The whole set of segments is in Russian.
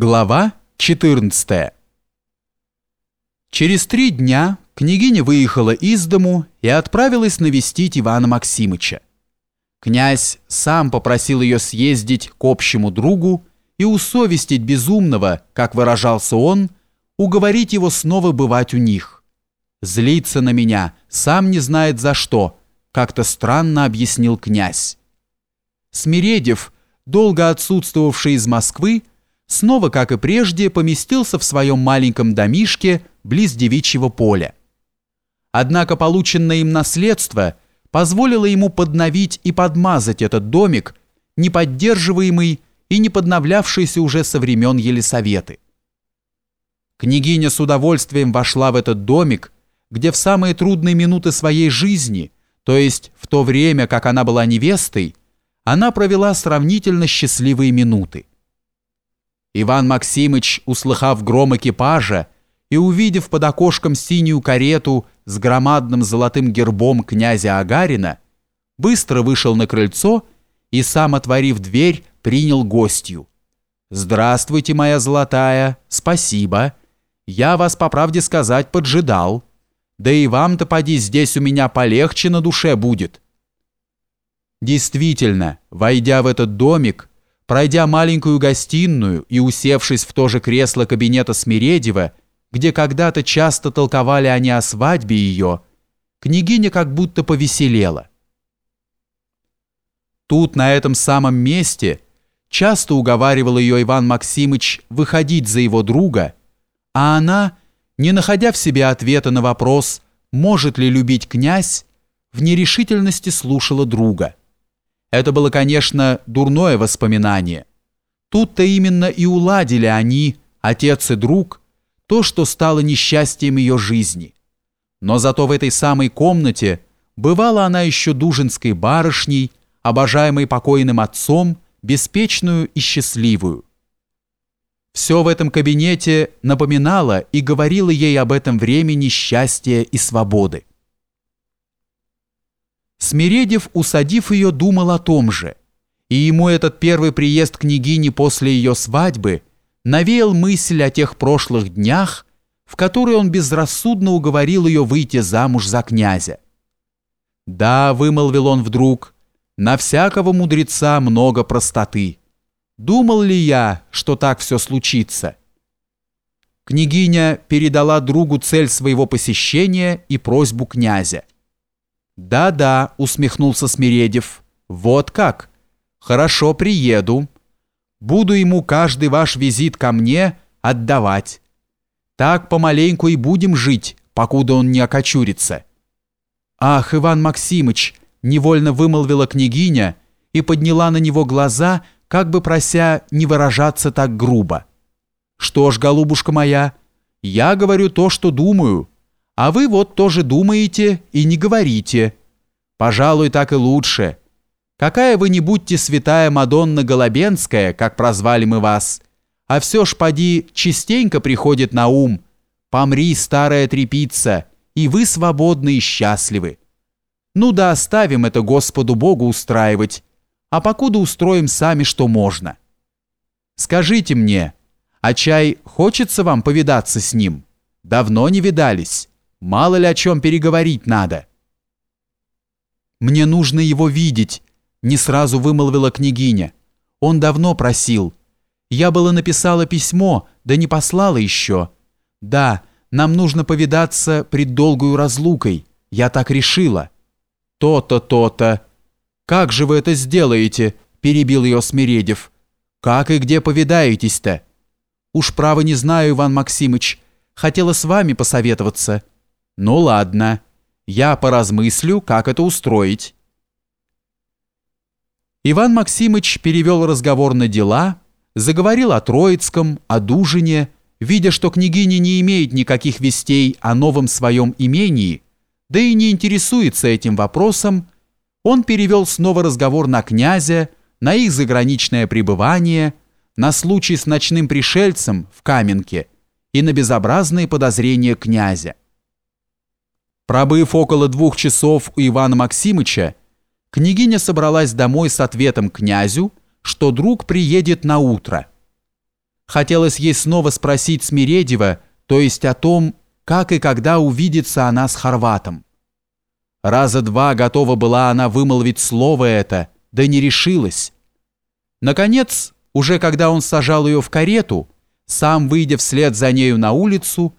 Глава 14 Через три дня княгиня выехала из дому и отправилась навестить Ивана Максимыча. Князь сам попросил ее съездить к общему другу и усовестить безумного, как выражался он, уговорить его снова бывать у них. «Злится на меня, сам не знает за что», как-то странно объяснил князь. Смиредев, долго отсутствовавший из Москвы, снова, как и прежде, поместился в своем маленьком домишке близ девичьего поля. Однако полученное им наследство позволило ему подновить и подмазать этот домик, не поддерживаемый и не подновлявшийся уже со времен Елисаветы. Княгиня с удовольствием вошла в этот домик, где в самые трудные минуты своей жизни, то есть в то время, как она была невестой, она провела сравнительно счастливые минуты. Иван Максимыч, услыхав гром экипажа и увидев под окошком синюю карету с громадным золотым гербом князя Агарина, быстро вышел на крыльцо и, сам отворив дверь, принял гостью. «Здравствуйте, моя золотая, спасибо. Я вас, по правде сказать, поджидал. Да и вам-то поди здесь у меня полегче на душе будет». Действительно, войдя в этот домик, Пройдя маленькую гостиную и усевшись в то же кресло кабинета Смиредева, где когда-то часто толковали они о свадьбе ее, княгиня как будто повеселела. Тут, на этом самом месте, часто уговаривал ее Иван Максимыч выходить за его друга, а она, не находя в себе ответа на вопрос, может ли любить князь, в нерешительности слушала друга. Это было, конечно, дурное воспоминание. Тут-то именно и уладили они, отец и друг, то, что стало несчастьем ее жизни. Но зато в этой самой комнате бывала она еще дужинской барышней, обожаемой покойным отцом, беспечную и счастливую. Все в этом кабинете напоминало и говорило ей об этом времени счастья и свободы. Смиредев, усадив ее, думал о том же, и ему этот первый приезд княгини после ее свадьбы навеял мысль о тех прошлых днях, в которые он безрассудно уговорил ее выйти замуж за князя. «Да», — вымолвил он вдруг, — «на всякого мудреца много простоты. Думал ли я, что так все случится?» Княгиня передала другу цель своего посещения и просьбу князя. «Да-да», — усмехнулся Смиредев. «Вот как? Хорошо, приеду. Буду ему каждый ваш визит ко мне отдавать. Так помаленьку и будем жить, покуда он не окочурится». «Ах, Иван Максимыч!» — невольно вымолвила княгиня и подняла на него глаза, как бы прося не выражаться так грубо. «Что ж, голубушка моя, я говорю то, что думаю». А вы вот тоже думаете и не говорите. Пожалуй, так и лучше. Какая вы не будьте святая Мадонна Голобенская, как прозвали мы вас, а все ж поди частенько приходит на ум. Помри, старая трепица, и вы свободны и счастливы. Ну да оставим это Господу Богу устраивать, а покуда устроим сами, что можно. Скажите мне, а чай хочется вам повидаться с ним? Давно не видались. Мало ли о чем переговорить надо. «Мне нужно его видеть», — не сразу вымолвила княгиня. «Он давно просил. Я было написала письмо, да не послала еще. Да, нам нужно повидаться пред долгою разлукой. Я так решила». «То-то, то-то». «Как же вы это сделаете?» — перебил ее Смиредев. «Как и где повидаетесь-то?» «Уж право не знаю, Иван Максимыч. Хотела с вами посоветоваться». Ну ладно, я поразмыслю, как это устроить. Иван Максимыч перевел разговор на дела, заговорил о Троицком, о Дужине, видя, что княгиня не имеет никаких вестей о новом своем имении, да и не интересуется этим вопросом, он перевел снова разговор на князя, на их заграничное пребывание, на случай с ночным пришельцем в Каменке и на безобразные подозрения князя. Пробыв около двух часов у Ивана Максимыча, княгиня собралась домой с ответом князю, что друг приедет на утро. Хотелось ей снова спросить Смиредева, то есть о том, как и когда увидится она с Хорватом. Раза два готова была она вымолвить слово это, да не решилась. Наконец, уже когда он сажал ее в карету, сам выйдя вслед за нею на улицу,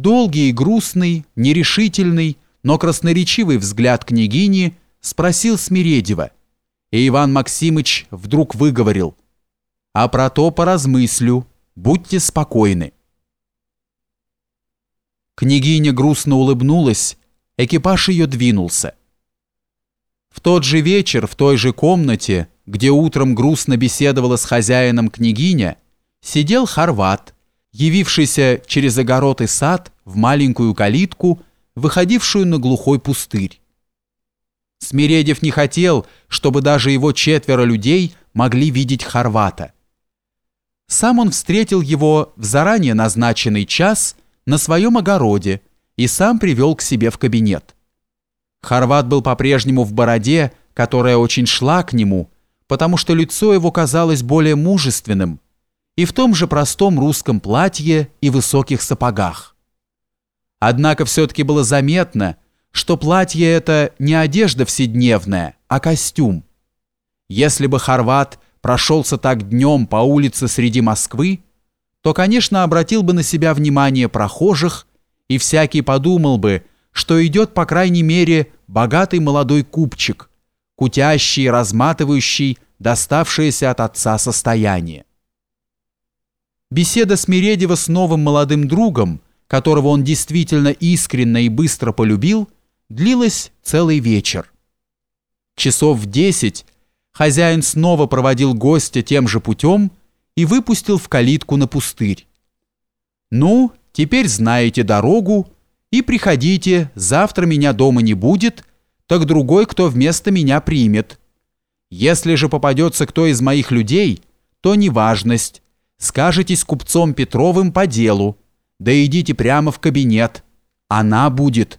долгий и грустный, нерешительный, но красноречивый взгляд княгини спросил Смиредева, и Иван Максимыч вдруг выговорил «А про то поразмыслю, будьте спокойны». Княгиня грустно улыбнулась, экипаж ее двинулся. В тот же вечер в той же комнате, где утром грустно беседовала с хозяином княгиня, сидел Хорват, явившийся через огород и сад в маленькую калитку, выходившую на глухой пустырь. Смиредев не хотел, чтобы даже его четверо людей могли видеть Хорвата. Сам он встретил его в заранее назначенный час на своем огороде и сам привел к себе в кабинет. Хорват был по-прежнему в бороде, которая очень шла к нему, потому что лицо его казалось более мужественным, и в том же простом русском платье и высоких сапогах. Однако все-таки было заметно, что платье это не одежда вседневная, а костюм. Если бы Хорват прошелся так днем по улице среди Москвы, то, конечно, обратил бы на себя внимание прохожих, и всякий подумал бы, что идет, по крайней мере, богатый молодой купчик, кутящий и разматывающий доставшееся от отца состояние. Беседа Смиредева с новым молодым другом, которого он действительно искренне и быстро полюбил, длилась целый вечер. Часов в десять хозяин снова проводил гостя тем же путем и выпустил в калитку на пустырь. «Ну, теперь знаете дорогу, и приходите, завтра меня дома не будет, так другой, кто вместо меня примет. Если же попадется кто из моих людей, то неважность, скажетесь купцом Петровым по делу, да идите прямо в кабинет, она будет».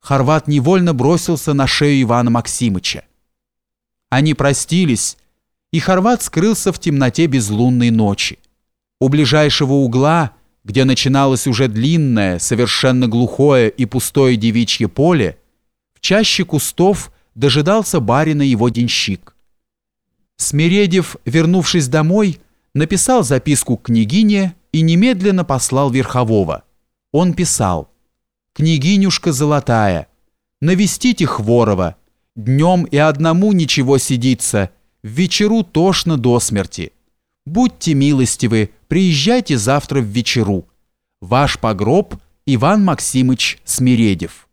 Хорват невольно бросился на шею Ивана Максимыча. Они простились, и Хорват скрылся в темноте безлунной ночи. У ближайшего угла – где начиналось уже длинное, совершенно глухое и пустое девичье поле, в чаще кустов дожидался барина его денщик. Смиредев, вернувшись домой, написал записку княгине и немедленно послал Верхового. Он писал «Княгинюшка золотая, навестите Хворова, днем и одному ничего сидится, в вечеру тошно до смерти. Будьте милостивы, приезжайте завтра в вечеру. Ваш погроб Иван Максимыч Смиредев.